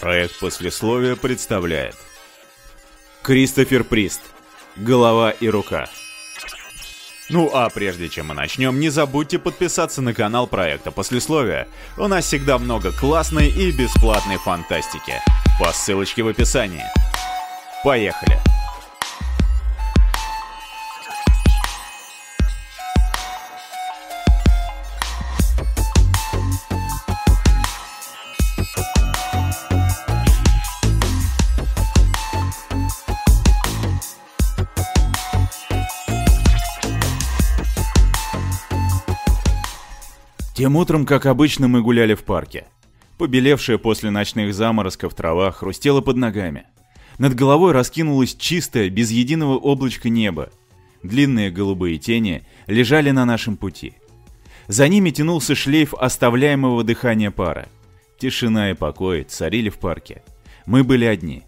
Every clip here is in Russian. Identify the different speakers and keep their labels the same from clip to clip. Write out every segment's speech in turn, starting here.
Speaker 1: Проект послесловия представляет Кристофер Прист Голова и рука Ну а прежде чем мы начнем, не забудьте подписаться на канал проекта Послесловия. У нас всегда много классной и бесплатной фантастики. По ссылочке в описании. Поехали! Тем утром, как обычно, мы гуляли в парке. Побелевшая после ночных заморозков трава хрустела под ногами. Над головой раскинулось чистое, без единого облачка небо. Длинные голубые тени лежали на нашем пути. За ними тянулся шлейф оставляемого дыхания пара. Тишина и покой царили в парке. Мы были одни.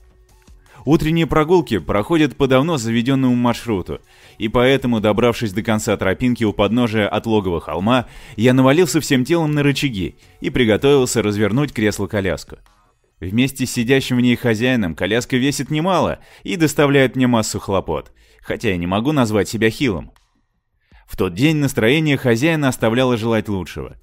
Speaker 1: Утренние прогулки проходят по давно заведенному маршруту, и поэтому, добравшись до конца тропинки у подножия отлогого холма, я навалился всем телом на рычаги и приготовился развернуть кресло-коляску. Вместе с сидящим в ней хозяином коляска весит немало и доставляет мне массу хлопот, хотя я не могу назвать себя хилым. В тот день настроение хозяина оставляло желать лучшего.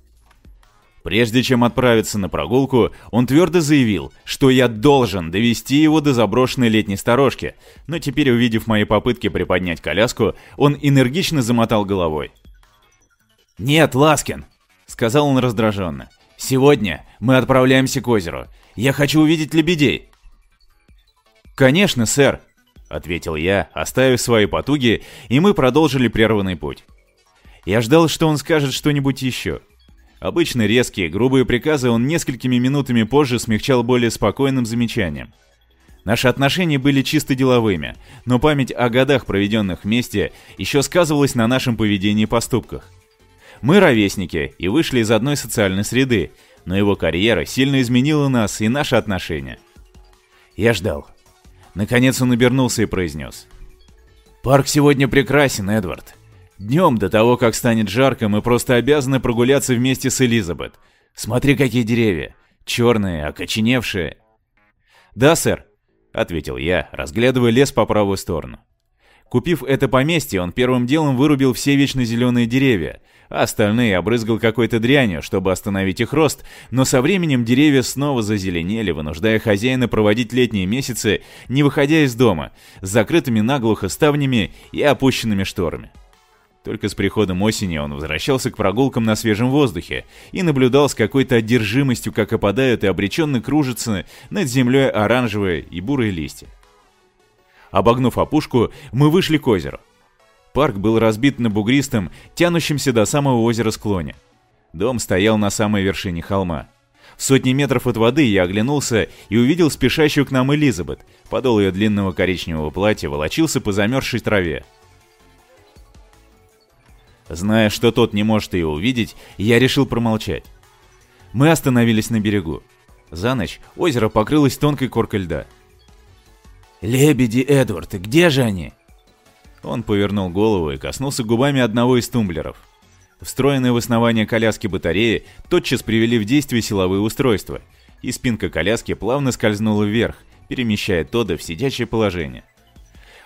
Speaker 1: Прежде чем отправиться на прогулку, он твердо заявил, что я должен довести его до заброшенной летней сторожки, но теперь, увидев мои попытки приподнять коляску, он энергично замотал головой. «Нет, Ласкин!» — сказал он раздраженно. «Сегодня мы отправляемся к озеру. Я хочу увидеть лебедей!» «Конечно, сэр!» — ответил я, оставив свои потуги, и мы продолжили прерванный путь. Я ждал, что он скажет что-нибудь еще — Обычно резкие, грубые приказы он несколькими минутами позже смягчал более спокойным замечанием. Наши отношения были чисто деловыми, но память о годах, проведенных вместе, еще сказывалась на нашем поведении и поступках. Мы ровесники и вышли из одной социальной среды, но его карьера сильно изменила нас и наши отношения. Я ждал. Наконец он обернулся и произнес. «Парк сегодня прекрасен, Эдвард. Днем, до того, как станет жарко, мы просто обязаны прогуляться вместе с Элизабет. Смотри, какие деревья. Черные, окоченевшие. «Да, сэр», — ответил я, разглядывая лес по правую сторону. Купив это поместье, он первым делом вырубил все вечно зеленые деревья, а остальные обрызгал какой-то дрянью, чтобы остановить их рост, но со временем деревья снова зазеленели, вынуждая хозяина проводить летние месяцы, не выходя из дома, с закрытыми наглухо ставнями и опущенными шторами. Только с приходом осени он возвращался к прогулкам на свежем воздухе и наблюдал с какой-то одержимостью, как опадают и обреченно кружатся над землей оранжевые и бурые листья. Обогнув опушку, мы вышли к озеру. Парк был разбит на бугристом, тянущемся до самого озера склоне. Дом стоял на самой вершине холма. В сотни метров от воды я оглянулся и увидел спешащую к нам Элизабет. Подол ее длинного коричневого платья волочился по замерзшей траве. Зная, что тот не может ее увидеть, я решил промолчать. Мы остановились на берегу. За ночь озеро покрылось тонкой коркой льда. «Лебеди, Эдвард, где же они?» Он повернул голову и коснулся губами одного из тумблеров. Встроенные в основание коляски батареи тотчас привели в действие силовые устройства, и спинка коляски плавно скользнула вверх, перемещая Тода в сидячее положение.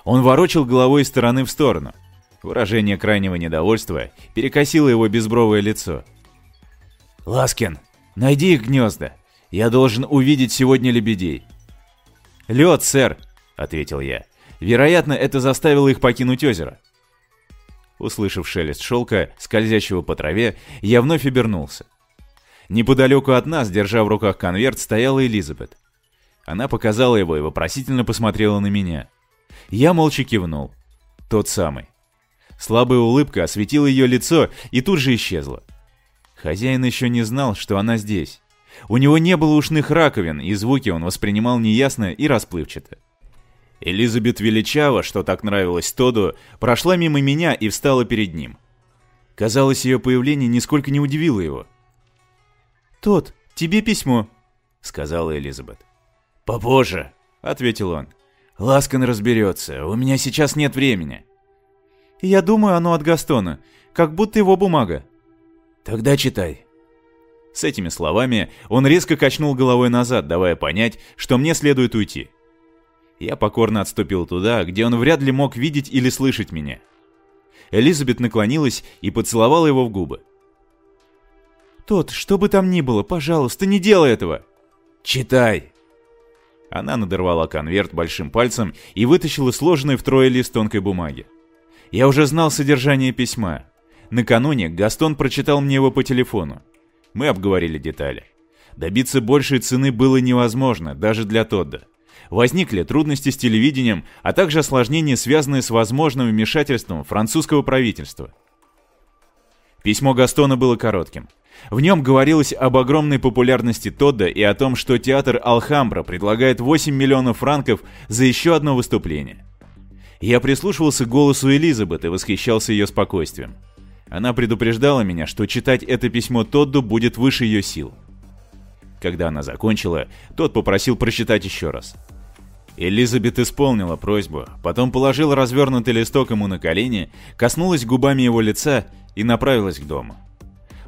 Speaker 1: Он ворочал головой из стороны в сторону – Выражение крайнего недовольства перекосило его безбровое лицо. «Ласкин, найди их гнезда. Я должен увидеть сегодня лебедей». «Лед, сэр», — ответил я. «Вероятно, это заставило их покинуть озеро». Услышав шелест шелка, скользящего по траве, я вновь обернулся. Неподалеку от нас, держа в руках конверт, стояла Элизабет. Она показала его и вопросительно посмотрела на меня. Я молча кивнул. Тот самый. Слабая улыбка осветила ее лицо и тут же исчезла. Хозяин еще не знал, что она здесь. У него не было ушных раковин, и звуки он воспринимал неясно и расплывчато. Элизабет величава, что так нравилось Тоду, прошла мимо меня и встала перед ним. Казалось, ее появление нисколько не удивило его. «Тот, тебе письмо», — сказала Элизабет. «Попозже», — ответил он. «Ласкан разберется, у меня сейчас нет времени». Я думаю, оно от Гастона, как будто его бумага. Тогда читай. С этими словами он резко качнул головой назад, давая понять, что мне следует уйти. Я покорно отступил туда, где он вряд ли мог видеть или слышать меня. Элизабет наклонилась и поцеловала его в губы. «Тот, что бы там ни было, пожалуйста, не делай этого!» «Читай!» Она надорвала конверт большим пальцем и вытащила сложенный втрое лист тонкой бумаги. Я уже знал содержание письма. Накануне Гастон прочитал мне его по телефону. Мы обговорили детали. Добиться большей цены было невозможно, даже для Тодда. Возникли трудности с телевидением, а также осложнения, связанные с возможным вмешательством французского правительства. Письмо Гастона было коротким. В нем говорилось об огромной популярности Тодда и о том, что театр Алхамбра предлагает 8 миллионов франков за еще одно выступление. Я прислушивался к голосу Элизабет и восхищался ее спокойствием. Она предупреждала меня, что читать это письмо Тодду будет выше ее сил. Когда она закончила, тот попросил прочитать еще раз. Элизабет исполнила просьбу, потом положила развернутый листок ему на колени, коснулась губами его лица и направилась к дому.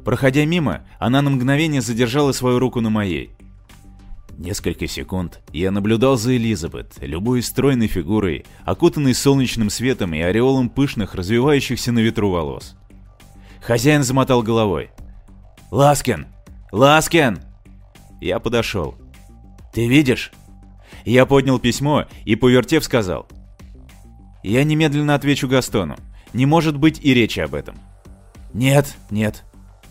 Speaker 1: Проходя мимо, она на мгновение задержала свою руку на моей. Несколько секунд я наблюдал за Элизабет, любуясь стройной фигурой, окутанной солнечным светом и ореолом пышных, развевающихся на ветру волос. Хозяин замотал головой. «Ласкин! Ласкин!» Я подошел. «Ты видишь?» Я поднял письмо и, повертев, сказал. «Я немедленно отвечу Гастону. Не может быть и речи об этом». «Нет, нет.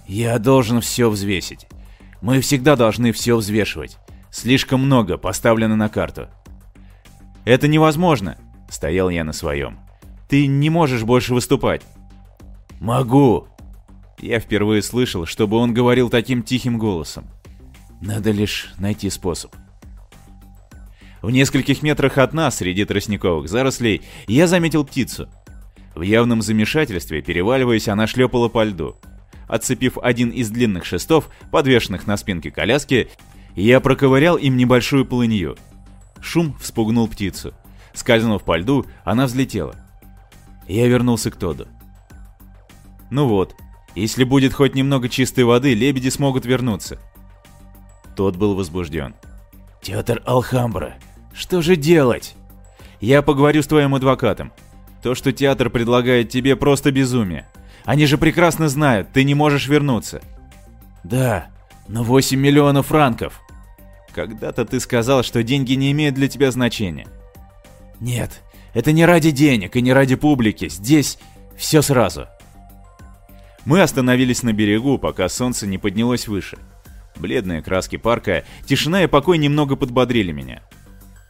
Speaker 1: Я должен все взвесить. Мы всегда должны все взвешивать. Слишком много поставлено на карту». «Это невозможно», — стоял я на своем. «Ты не можешь больше выступать». «Могу», я впервые слышал, чтобы он говорил таким тихим голосом. Надо лишь найти способ. В нескольких метрах от нас, среди тростниковых зарослей, я заметил птицу. В явном замешательстве, переваливаясь, она шлепала по льду. Отцепив один из длинных шестов, подвешенных на спинке коляски, я проковырял им небольшую полынью. Шум вспугнул птицу. Скользнув по льду, она взлетела. Я вернулся к Тоду. Ну вот, если будет хоть немного чистой воды, лебеди смогут вернуться. Тот был возбужден. «Театр Алхамбра, что же делать?» «Я поговорю с твоим адвокатом. То, что театр предлагает тебе, просто безумие. Они же прекрасно знают, ты не можешь вернуться». «Да, но 8 миллионов франков». «Когда-то ты сказал, что деньги не имеют для тебя значения». «Нет, это не ради денег и не ради публики. Здесь все сразу». Мы остановились на берегу, пока солнце не поднялось выше. Бледные краски парка, тишина и покой немного подбодрили меня.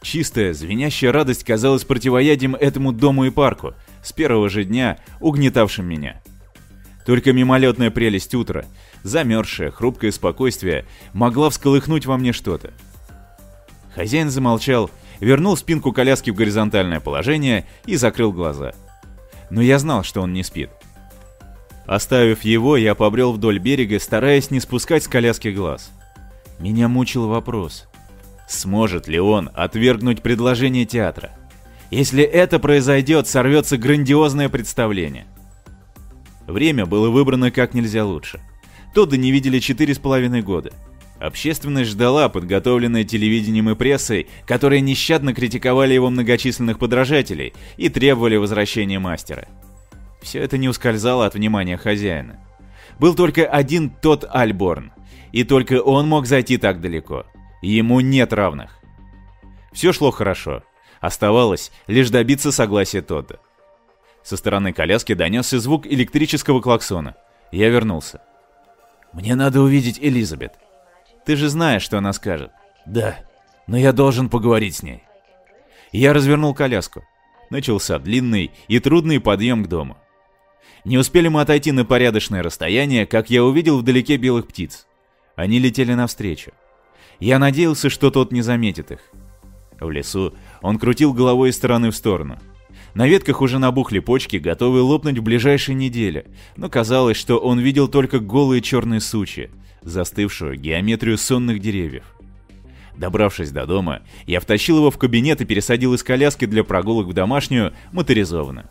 Speaker 1: Чистая, звенящая радость казалась противоядием этому дому и парку, с первого же дня угнетавшим меня. Только мимолетная прелесть утра, замерзшее, хрупкое спокойствие, могла всколыхнуть во мне что-то. Хозяин замолчал, вернул спинку коляски в горизонтальное положение и закрыл глаза. Но я знал, что он не спит. Оставив его, я побрел вдоль берега, стараясь не спускать с коляски глаз. Меня мучил вопрос. Сможет ли он отвергнуть предложение театра? Если это произойдет, сорвется грандиозное представление. Время было выбрано как нельзя лучше. Тодда не видели четыре с половиной года. Общественность ждала, подготовленная телевидением и прессой, которые нещадно критиковали его многочисленных подражателей и требовали возвращения мастера. Все это не ускользало от внимания хозяина. Был только один тот Альборн, и только он мог зайти так далеко. Ему нет равных. Все шло хорошо. Оставалось лишь добиться согласия Тодда. Со стороны коляски донесся звук электрического клаксона. Я вернулся. «Мне надо увидеть Элизабет. Ты же знаешь, что она скажет». «Да, но я должен поговорить с ней». Я развернул коляску. Начался длинный и трудный подъем к дому. Не успели мы отойти на порядочное расстояние, как я увидел вдалеке белых птиц. Они летели навстречу. Я надеялся, что тот не заметит их. В лесу он крутил головой из стороны в сторону. На ветках уже набухли почки, готовые лопнуть в ближайшие недели, но казалось, что он видел только голые черные сучья, застывшую геометрию сонных деревьев. Добравшись до дома, я втащил его в кабинет и пересадил из коляски для прогулок в домашнюю, моторизованную.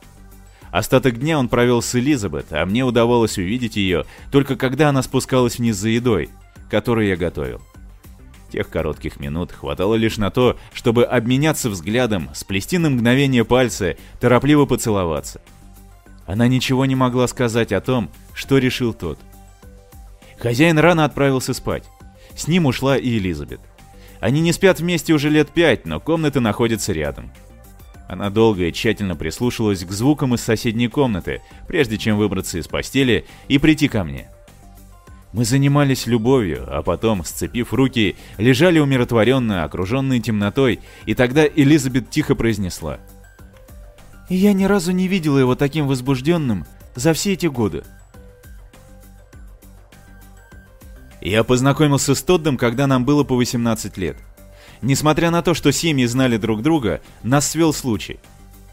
Speaker 1: Остаток дня он провел с Элизабет, а мне удавалось увидеть ее только когда она спускалась вниз за едой, которую я готовил. Тех коротких минут хватало лишь на то, чтобы обменяться взглядом, сплести на мгновение пальцы, торопливо поцеловаться. Она ничего не могла сказать о том, что решил тот. Хозяин рано отправился спать. С ним ушла и Элизабет. Они не спят вместе уже лет пять, но комнаты находятся рядом. Она долго и тщательно прислушивалась к звукам из соседней комнаты, прежде чем выбраться из постели и прийти ко мне. Мы занимались любовью, а потом, сцепив руки, лежали умиротворенно, окруженные темнотой, и тогда Элизабет тихо произнесла. «Я ни разу не видела его таким возбужденным за все эти годы». Я познакомился с Тоддом, когда нам было по 18 лет. Несмотря на то, что семьи знали друг друга, нас свел случай.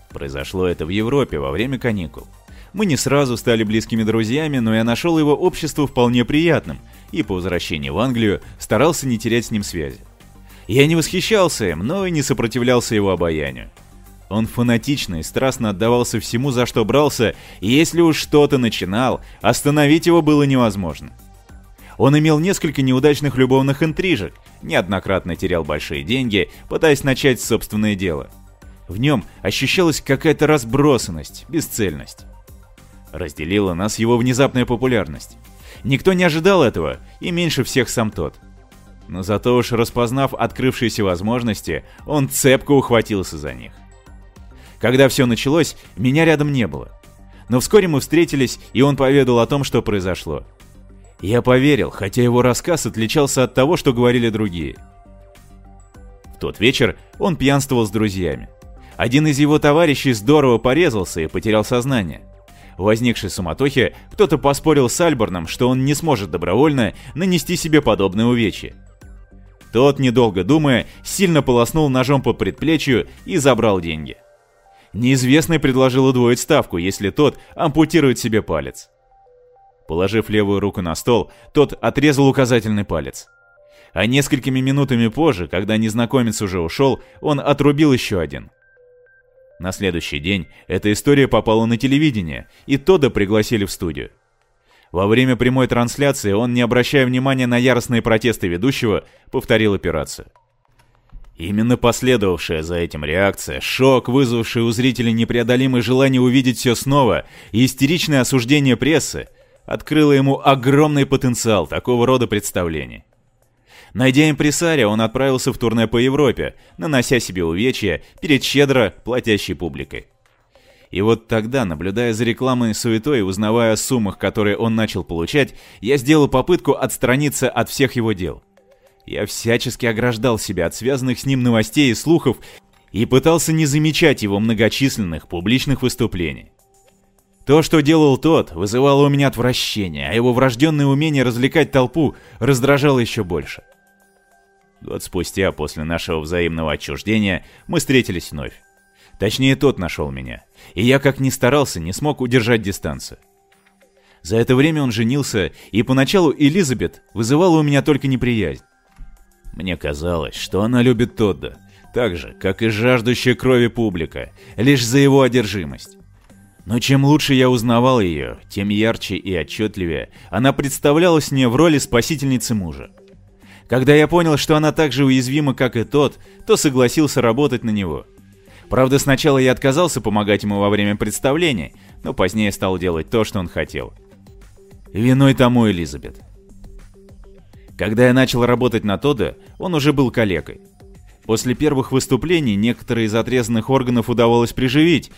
Speaker 1: Произошло это в Европе во время каникул. Мы не сразу стали близкими друзьями, но я нашел его общество вполне приятным и по возвращении в Англию старался не терять с ним связи. Я не восхищался им, но и не сопротивлялся его обаянию. Он фанатично и страстно отдавался всему, за что брался, и если уж что-то начинал, остановить его было невозможно. Он имел несколько неудачных любовных интрижек, неоднократно терял большие деньги, пытаясь начать собственное дело. В нем ощущалась какая-то разбросанность, бесцельность. Разделила нас его внезапная популярность. Никто не ожидал этого, и меньше всех сам тот. Но зато уж распознав открывшиеся возможности, он цепко ухватился за них. Когда все началось, меня рядом не было. Но вскоре мы встретились, и он поведал о том, что произошло. Я поверил, хотя его рассказ отличался от того, что говорили другие. В тот вечер он пьянствовал с друзьями. Один из его товарищей здорово порезался и потерял сознание. В возникшей суматохе кто-то поспорил с Альборном, что он не сможет добровольно нанести себе подобное увечье. Тот, недолго думая, сильно полоснул ножом по предплечью и забрал деньги. Неизвестный предложил удвоить ставку, если тот ампутирует себе палец. Положив левую руку на стол, тот отрезал указательный палец. А несколькими минутами позже, когда незнакомец уже ушел, он отрубил еще один. На следующий день эта история попала на телевидение, и Тода пригласили в студию. Во время прямой трансляции он, не обращая внимания на яростные протесты ведущего, повторил операцию. Именно последовавшая за этим реакция, шок, вызвавший у зрителей непреодолимое желание увидеть все снова, и истеричное осуждение прессы – открыло ему огромный потенциал такого рода представлений. Найдя импресария, он отправился в турне по Европе, нанося себе увечья перед щедро платящей публикой. И вот тогда, наблюдая за рекламой и суетой узнавая о суммах, которые он начал получать, я сделал попытку отстраниться от всех его дел. Я всячески ограждал себя от связанных с ним новостей и слухов и пытался не замечать его многочисленных публичных выступлений. То, что делал тот, вызывало у меня отвращение, а его врожденное умение развлекать толпу раздражало еще больше. Год спустя, после нашего взаимного отчуждения, мы встретились вновь. Точнее, тот нашел меня, и я, как ни старался, не смог удержать дистанцию. За это время он женился, и поначалу Элизабет вызывала у меня только неприязнь. Мне казалось, что она любит Тодда, так же, как и жаждущая крови публика, лишь за его одержимость. Но чем лучше я узнавал ее, тем ярче и отчетливее она представлялась мне в роли спасительницы мужа. Когда я понял, что она так же уязвима, как и тот, то согласился работать на него. Правда, сначала я отказался помогать ему во время представлений, но позднее стал делать то, что он хотел. Виной тому Элизабет. Когда я начал работать на Тода, он уже был калекой. После первых выступлений некоторые из отрезанных органов удавалось приживить,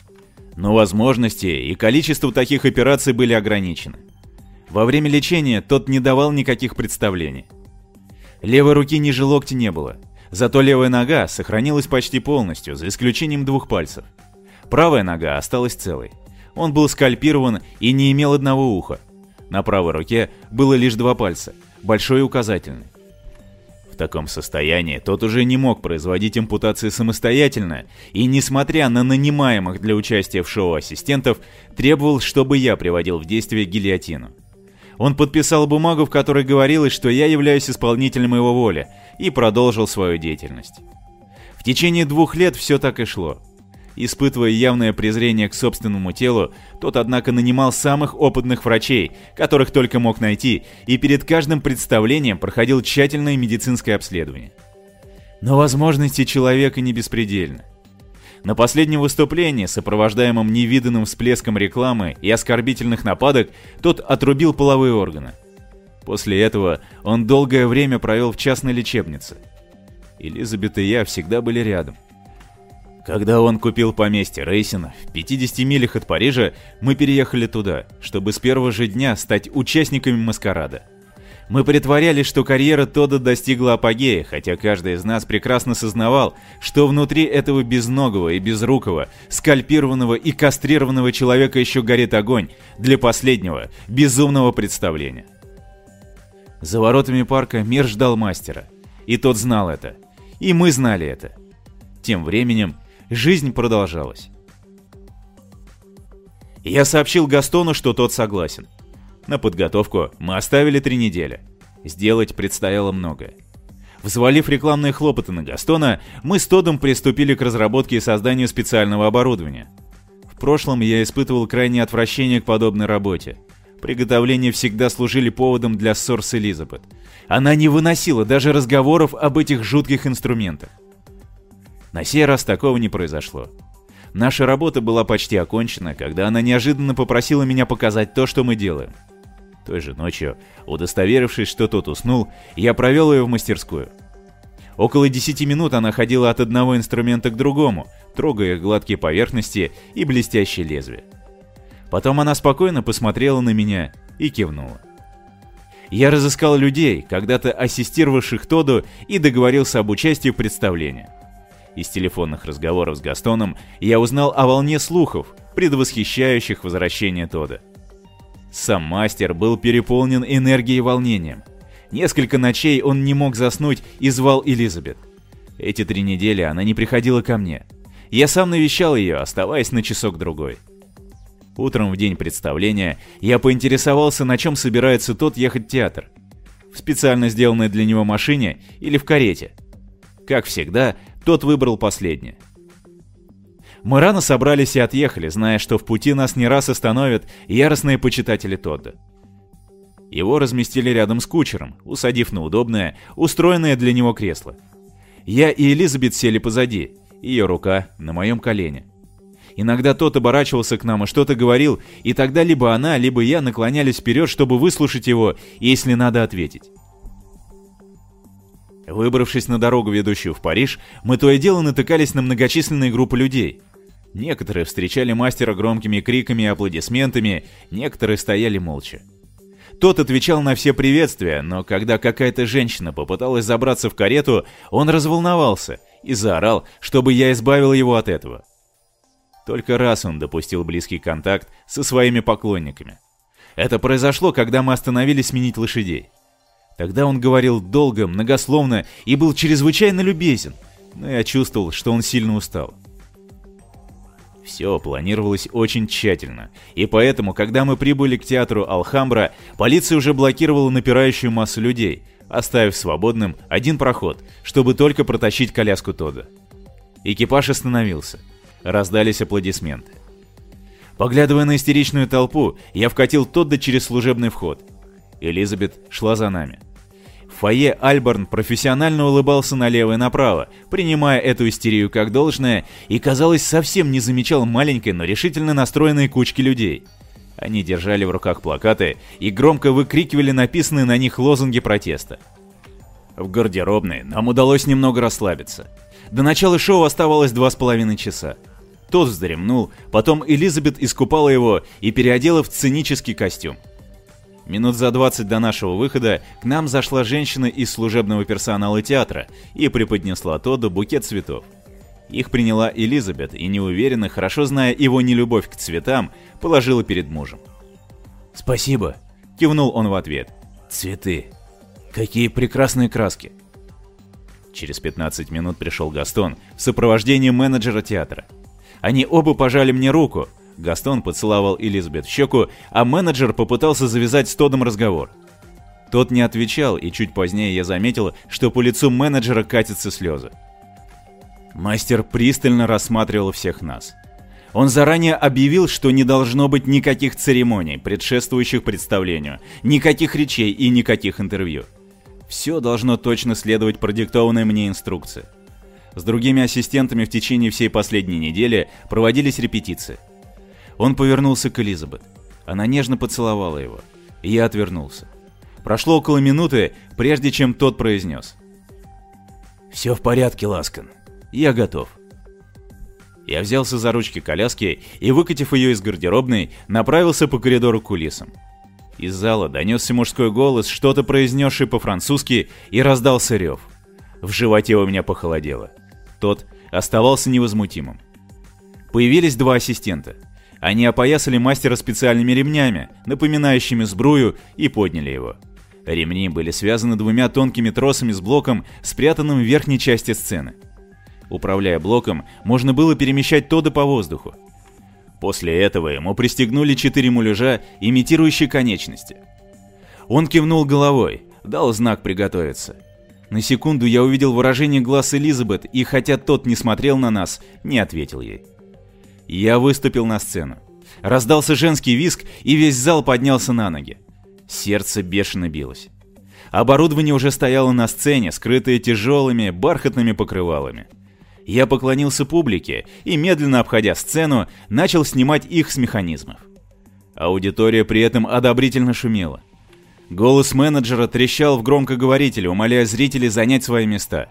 Speaker 1: но возможности и количество таких операций были ограничены. Во время лечения тот не давал никаких представлений. Левой руки ниже локтя не было, зато левая нога сохранилась почти полностью, за исключением двух пальцев. Правая нога осталась целой. Он был скальпирован и не имел одного уха. На правой руке было лишь два пальца, большой и указательный. В таком состоянии тот уже не мог производить ампутации самостоятельно, и, несмотря на нанимаемых для участия в шоу ассистентов, требовал, чтобы я приводил в действие гильотину. Он подписал бумагу, в которой говорилось, что я являюсь исполнителем его воли, и продолжил свою деятельность. В течение двух лет все так и шло. Испытывая явное презрение к собственному телу, тот, однако, нанимал самых опытных врачей, которых только мог найти, и перед каждым представлением проходил тщательное медицинское обследование. Но возможности человека не беспредельны. На последнем выступлении, сопровождаемом невиданным всплеском рекламы и оскорбительных нападок, тот отрубил половые органы. После этого он долгое время провел в частной лечебнице. Элизабет и я всегда были рядом. Когда он купил поместье Рейсина в 50 милях от Парижа, мы переехали туда, чтобы с первого же дня стать участниками маскарада. Мы притворялись, что карьера Тода достигла апогея, хотя каждый из нас прекрасно сознавал, что внутри этого безногого и безрукого, скальпированного и кастрированного человека еще горит огонь для последнего, безумного представления. За воротами парка мир ждал мастера, и тот знал это, и мы знали это. Тем временем Жизнь продолжалась. Я сообщил Гастону, что тот согласен. На подготовку мы оставили три недели. Сделать предстояло многое. Взвалив рекламные хлопоты на Гастона, мы с Тодом приступили к разработке и созданию специального оборудования. В прошлом я испытывал крайнее отвращение к подобной работе. Приготовления всегда служили поводом для ссор с Элизабет. Она не выносила даже разговоров об этих жутких инструментах. На сей раз такого не произошло. Наша работа была почти окончена, когда она неожиданно попросила меня показать то, что мы делаем. Той же ночью, удостоверившись, что тот уснул, я провел ее в мастерскую. Около 10 минут она ходила от одного инструмента к другому, трогая гладкие поверхности и блестящие лезвия. Потом она спокойно посмотрела на меня и кивнула. Я разыскал людей, когда-то ассистировавших Тоду, и договорился об участии в представлении. Из телефонных разговоров с Гастоном я узнал о волне слухов, предвосхищающих возвращение Тода. Сам мастер был переполнен энергией и волнением. Несколько ночей он не мог заснуть и звал Элизабет. Эти три недели она не приходила ко мне. Я сам навещал ее, оставаясь на часок-другой. Утром в день представления я поинтересовался, на чем собирается тот ехать в театр. В специально сделанной для него машине или в карете. Как всегда, тот выбрал последнее. Мы рано собрались и отъехали, зная, что в пути нас не раз остановят яростные почитатели Тодда. Его разместили рядом с кучером, усадив на удобное, устроенное для него кресло. Я и Элизабет сели позади, ее рука на моем колене. Иногда тот оборачивался к нам и что-то говорил, и тогда либо она, либо я наклонялись вперед, чтобы выслушать его, если надо ответить. Выбравшись на дорогу, ведущую в Париж, мы то и дело натыкались на многочисленные группы людей. Некоторые встречали мастера громкими криками и аплодисментами, некоторые стояли молча. Тот отвечал на все приветствия, но когда какая-то женщина попыталась забраться в карету, он разволновался и заорал, чтобы я избавил его от этого. Только раз он допустил близкий контакт со своими поклонниками. Это произошло, когда мы остановились сменить лошадей. Тогда он говорил долго, многословно и был чрезвычайно любезен, но я чувствовал, что он сильно устал. Все планировалось очень тщательно, и поэтому, когда мы прибыли к театру Алхамбра, полиция уже блокировала напирающую массу людей, оставив свободным один проход, чтобы только протащить коляску Тода. Экипаж остановился. Раздались аплодисменты. Поглядывая на истеричную толпу, я вкатил Тодда через служебный вход. Элизабет шла за нами. В фойе Альборн профессионально улыбался налево и направо, принимая эту истерию как должное, и, казалось, совсем не замечал маленькой, но решительно настроенной кучки людей. Они держали в руках плакаты и громко выкрикивали написанные на них лозунги протеста. В гардеробной нам удалось немного расслабиться. До начала шоу оставалось два с половиной часа. Тот вздремнул, потом Элизабет искупала его и переодела в сценический костюм. Минут за 20 до нашего выхода к нам зашла женщина из служебного персонала театра и преподнесла Тодду букет цветов. Их приняла Элизабет и неуверенно, хорошо зная его нелюбовь к цветам, положила перед мужем. «Спасибо», — кивнул он в ответ. «Цветы. Какие прекрасные краски». Через 15 минут пришел Гастон в сопровождении менеджера театра. Они оба пожали мне руку, Гастон поцеловал Элизабет в щеку, а менеджер попытался завязать с Тодом разговор. Тот не отвечал, и чуть позднее я заметил, что по лицу менеджера катятся слезы. Мастер пристально рассматривал всех нас. Он заранее объявил, что не должно быть никаких церемоний, предшествующих представлению, никаких речей и никаких интервью. Все должно точно следовать продиктованной мне инструкции. С другими ассистентами в течение всей последней недели проводились репетиции. Он повернулся к Элизабет. Она нежно поцеловала его. И я отвернулся. Прошло около минуты, прежде чем тот произнес. «Все в порядке, Ласкан. Я готов». Я взялся за ручки коляски и, выкатив ее из гардеробной, направился по коридору к кулисам. Из зала донесся мужской голос, что-то произнесший по-французски, и раздался рев. В животе у меня похолодело. Тот оставался невозмутимым. Появились два ассистента. Они опоясали мастера специальными ремнями, напоминающими сбрую, и подняли его. Ремни были связаны двумя тонкими тросами с блоком, спрятанным в верхней части сцены. Управляя блоком, можно было перемещать Тода по воздуху. После этого ему пристегнули четыре муляжа, имитирующие конечности. Он кивнул головой, дал знак приготовиться. На секунду я увидел выражение глаз Элизабет, и хотя тот не смотрел на нас, не ответил ей. Я выступил на сцену. Раздался женский виск, и весь зал поднялся на ноги. Сердце бешено билось. Оборудование уже стояло на сцене, скрытое тяжелыми, бархатными покрывалами. Я поклонился публике и, медленно обходя сцену, начал снимать их с механизмов. Аудитория при этом одобрительно шумела. Голос менеджера трещал в громкоговорителе, умоляя зрителей занять свои места.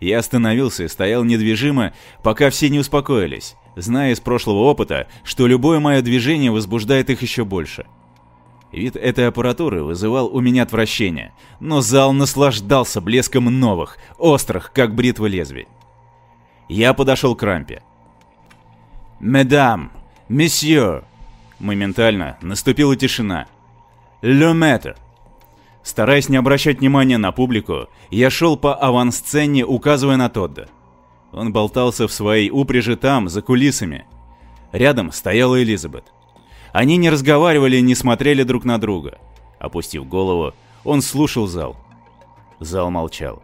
Speaker 1: Я остановился и стоял недвижимо, пока все не успокоились, зная из прошлого опыта, что любое мое движение возбуждает их еще больше. Вид этой аппаратуры вызывал у меня отвращение, но зал наслаждался блеском новых, острых, как бритва лезвий. Я подошел к рампе. «Медам! Месье!» Моментально наступила тишина. «Le maître!» Стараясь не обращать внимания на публику, я шел по авансцене, указывая на Тодда. Он болтался в своей упряжи там, за кулисами. Рядом стояла Элизабет. Они не разговаривали и не смотрели друг на друга. Опустив голову, он слушал зал. Зал молчал.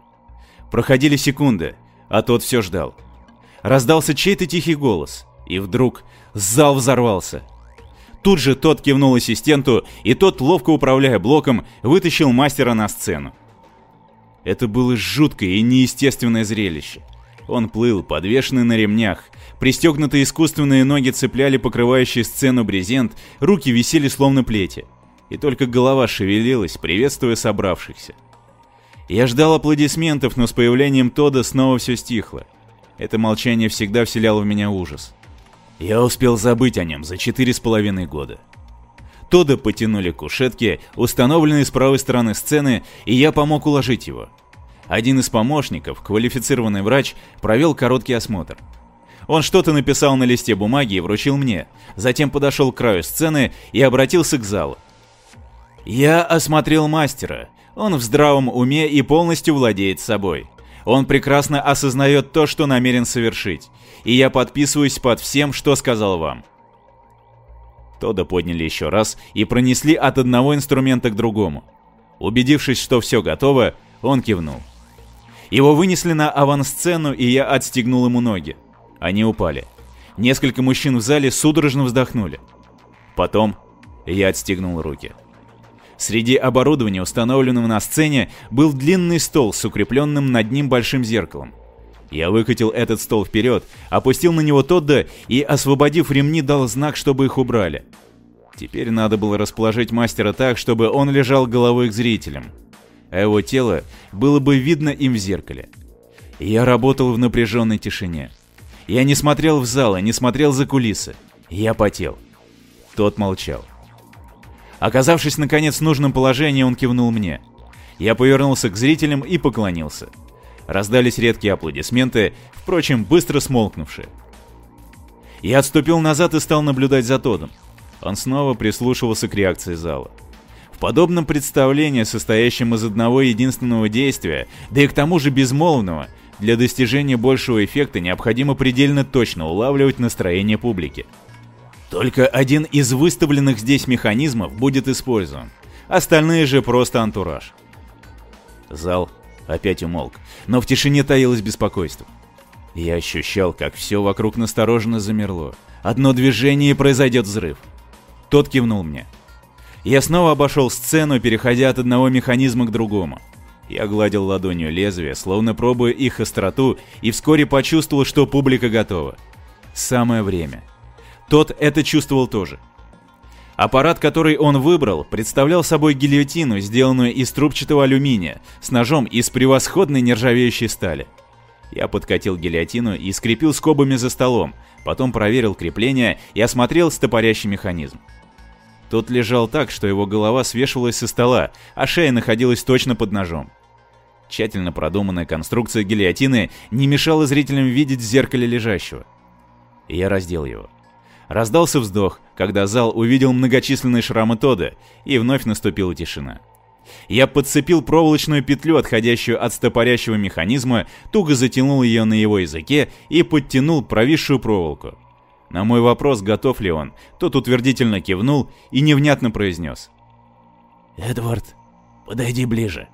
Speaker 1: Проходили секунды, а тот все ждал. Раздался чей-то тихий голос, и вдруг зал взорвался. Тут же тот кивнул ассистенту, и тот, ловко управляя блоком, вытащил мастера на сцену. Это было жуткое и неестественное зрелище. Он плыл, подвешенный на ремнях. Пристегнутые искусственные ноги цепляли покрывающий сцену брезент, руки висели словно плети. И только голова шевелилась, приветствуя собравшихся. Я ждал аплодисментов, но с появлением Тода снова все стихло. Это молчание всегда вселяло в меня ужас. Я успел забыть о нем за четыре с половиной года. Тода потянули к кушетке, установленной с правой стороны сцены, и я помог уложить его. Один из помощников, квалифицированный врач, провел короткий осмотр. Он что-то написал на листе бумаги и вручил мне, затем подошел к краю сцены и обратился к залу. «Я осмотрел мастера. Он в здравом уме и полностью владеет собой. Он прекрасно осознает то, что намерен совершить, и я подписываюсь под всем, что сказал вам». Тода подняли еще раз и пронесли от одного инструмента к другому. Убедившись, что все готово, он кивнул. Его вынесли на авансцену, и я отстегнул ему ноги. Они упали. Несколько мужчин в зале судорожно вздохнули. Потом я отстегнул руки. Среди оборудования, установленного на сцене, был длинный стол с укрепленным над ним большим зеркалом. Я выкатил этот стол вперед, опустил на него Тодда и, освободив ремни, дал знак, чтобы их убрали. Теперь надо было расположить мастера так, чтобы он лежал головой к зрителям а его тело было бы видно им в зеркале. Я работал в напряженной тишине. Я не смотрел в зал и не смотрел за кулисы. Я потел. Тот молчал. Оказавшись наконец в нужном положении, он кивнул мне. Я повернулся к зрителям и поклонился. Раздались редкие аплодисменты, впрочем, быстро смолкнувшие. Я отступил назад и стал наблюдать за Тодом. Он снова прислушивался к реакции зала. В подобном представлении, состоящем из одного единственного действия, да и к тому же безмолвного, для достижения большего эффекта необходимо предельно точно улавливать настроение публики. Только один из выставленных здесь механизмов будет использован, остальные же просто антураж. Зал опять умолк, но в тишине таилось беспокойство. Я ощущал, как все вокруг настороженно замерло. Одно движение и произойдет взрыв. Тот кивнул мне. Я снова обошел сцену, переходя от одного механизма к другому. Я гладил ладонью лезвие, словно пробуя их остроту, и вскоре почувствовал, что публика готова. Самое время. Тот это чувствовал тоже. Аппарат, который он выбрал, представлял собой гильотину, сделанную из трубчатого алюминия, с ножом из превосходной нержавеющей стали. Я подкатил гильотину и скрепил скобами за столом, потом проверил крепление и осмотрел стопорящий механизм. Тот лежал так, что его голова свешивалась со стола, а шея находилась точно под ножом. Тщательно продуманная конструкция гильотины не мешала зрителям видеть в зеркале лежащего. Я раздел его. Раздался вздох, когда зал увидел многочисленные шрамы Тода, и вновь наступила тишина. Я подцепил проволочную петлю, отходящую от стопорящего механизма, туго затянул ее на его языке и подтянул провисшую проволоку. На мой вопрос, готов ли он, тот утвердительно кивнул и невнятно произнес. «Эдвард, подойди ближе».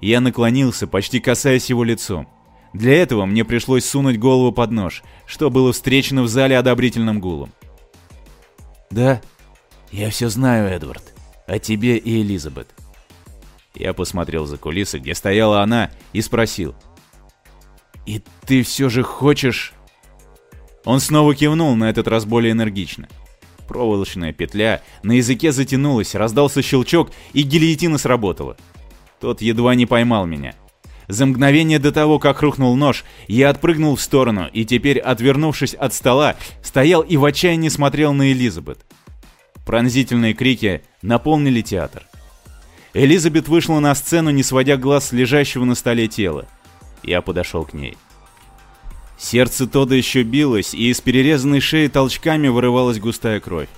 Speaker 1: Я наклонился, почти касаясь его лицом. Для этого мне пришлось сунуть голову под нож, что было встречено в зале одобрительным гулом. «Да, я все знаю, Эдвард. О тебе и Элизабет». Я посмотрел за кулисы, где стояла она, и спросил. «И ты все же хочешь...» Он снова кивнул, на этот раз более энергично. Проволочная петля на языке затянулась, раздался щелчок, и гильотина сработала. Тот едва не поймал меня. За мгновение до того, как рухнул нож, я отпрыгнул в сторону и теперь, отвернувшись от стола, стоял и в отчаянии смотрел на Элизабет. Пронзительные крики наполнили театр. Элизабет вышла на сцену, не сводя глаз с лежащего на столе тела. Я подошел к ней. Сердце Тода еще билось, и из перерезанной шеи толчками вырывалась густая кровь.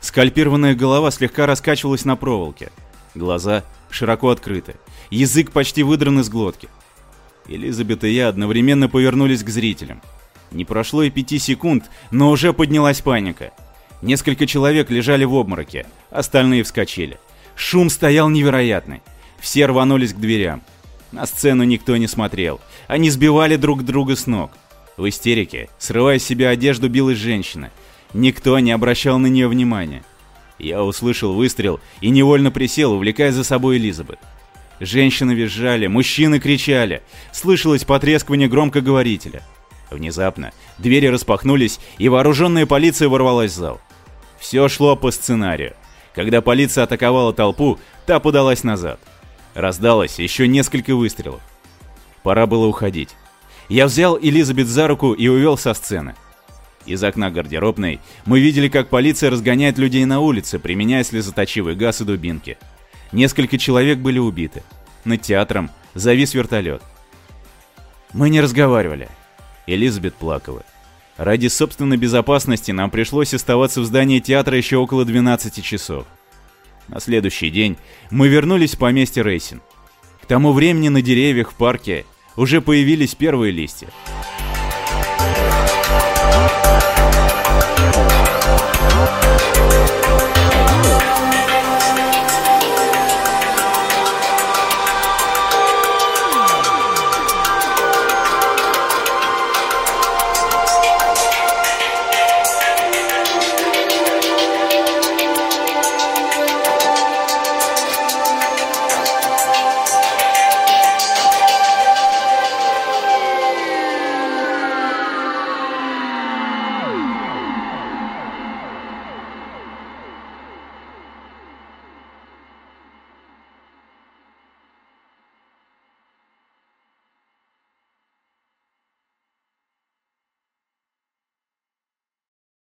Speaker 1: Скальпированная голова слегка раскачивалась на проволоке. Глаза широко открыты. Язык почти выдран из глотки. Элизабет и я одновременно повернулись к зрителям. Не прошло и пяти секунд, но уже поднялась паника. Несколько человек лежали в обмороке, остальные вскочили. Шум стоял невероятный. Все рванулись к дверям. На сцену никто не смотрел. Они сбивали друг друга с ног. В истерике, срывая с себя одежду, билась женщина. Никто не обращал на нее внимания. Я услышал выстрел и невольно присел, увлекая за собой Элизабет. Женщины визжали, мужчины кричали. Слышалось потрескивание громкоговорителя. Внезапно двери распахнулись, и вооруженная полиция ворвалась в зал. Все шло по сценарию. Когда полиция атаковала толпу, та подалась назад. Раздалось еще несколько выстрелов. Пора было уходить. Я взял Элизабет за руку и увел со сцены. Из окна гардеробной мы видели, как полиция разгоняет людей на улице, применяя слезоточивый газ и дубинки. Несколько человек были убиты. Над театром завис вертолет. Мы не разговаривали. Элизабет плакала. Ради собственной безопасности нам пришлось оставаться в здании театра еще около 12 часов. На следующий день мы вернулись в поместье Рейсин. К тому времени на деревьях в парке уже появились первые листья.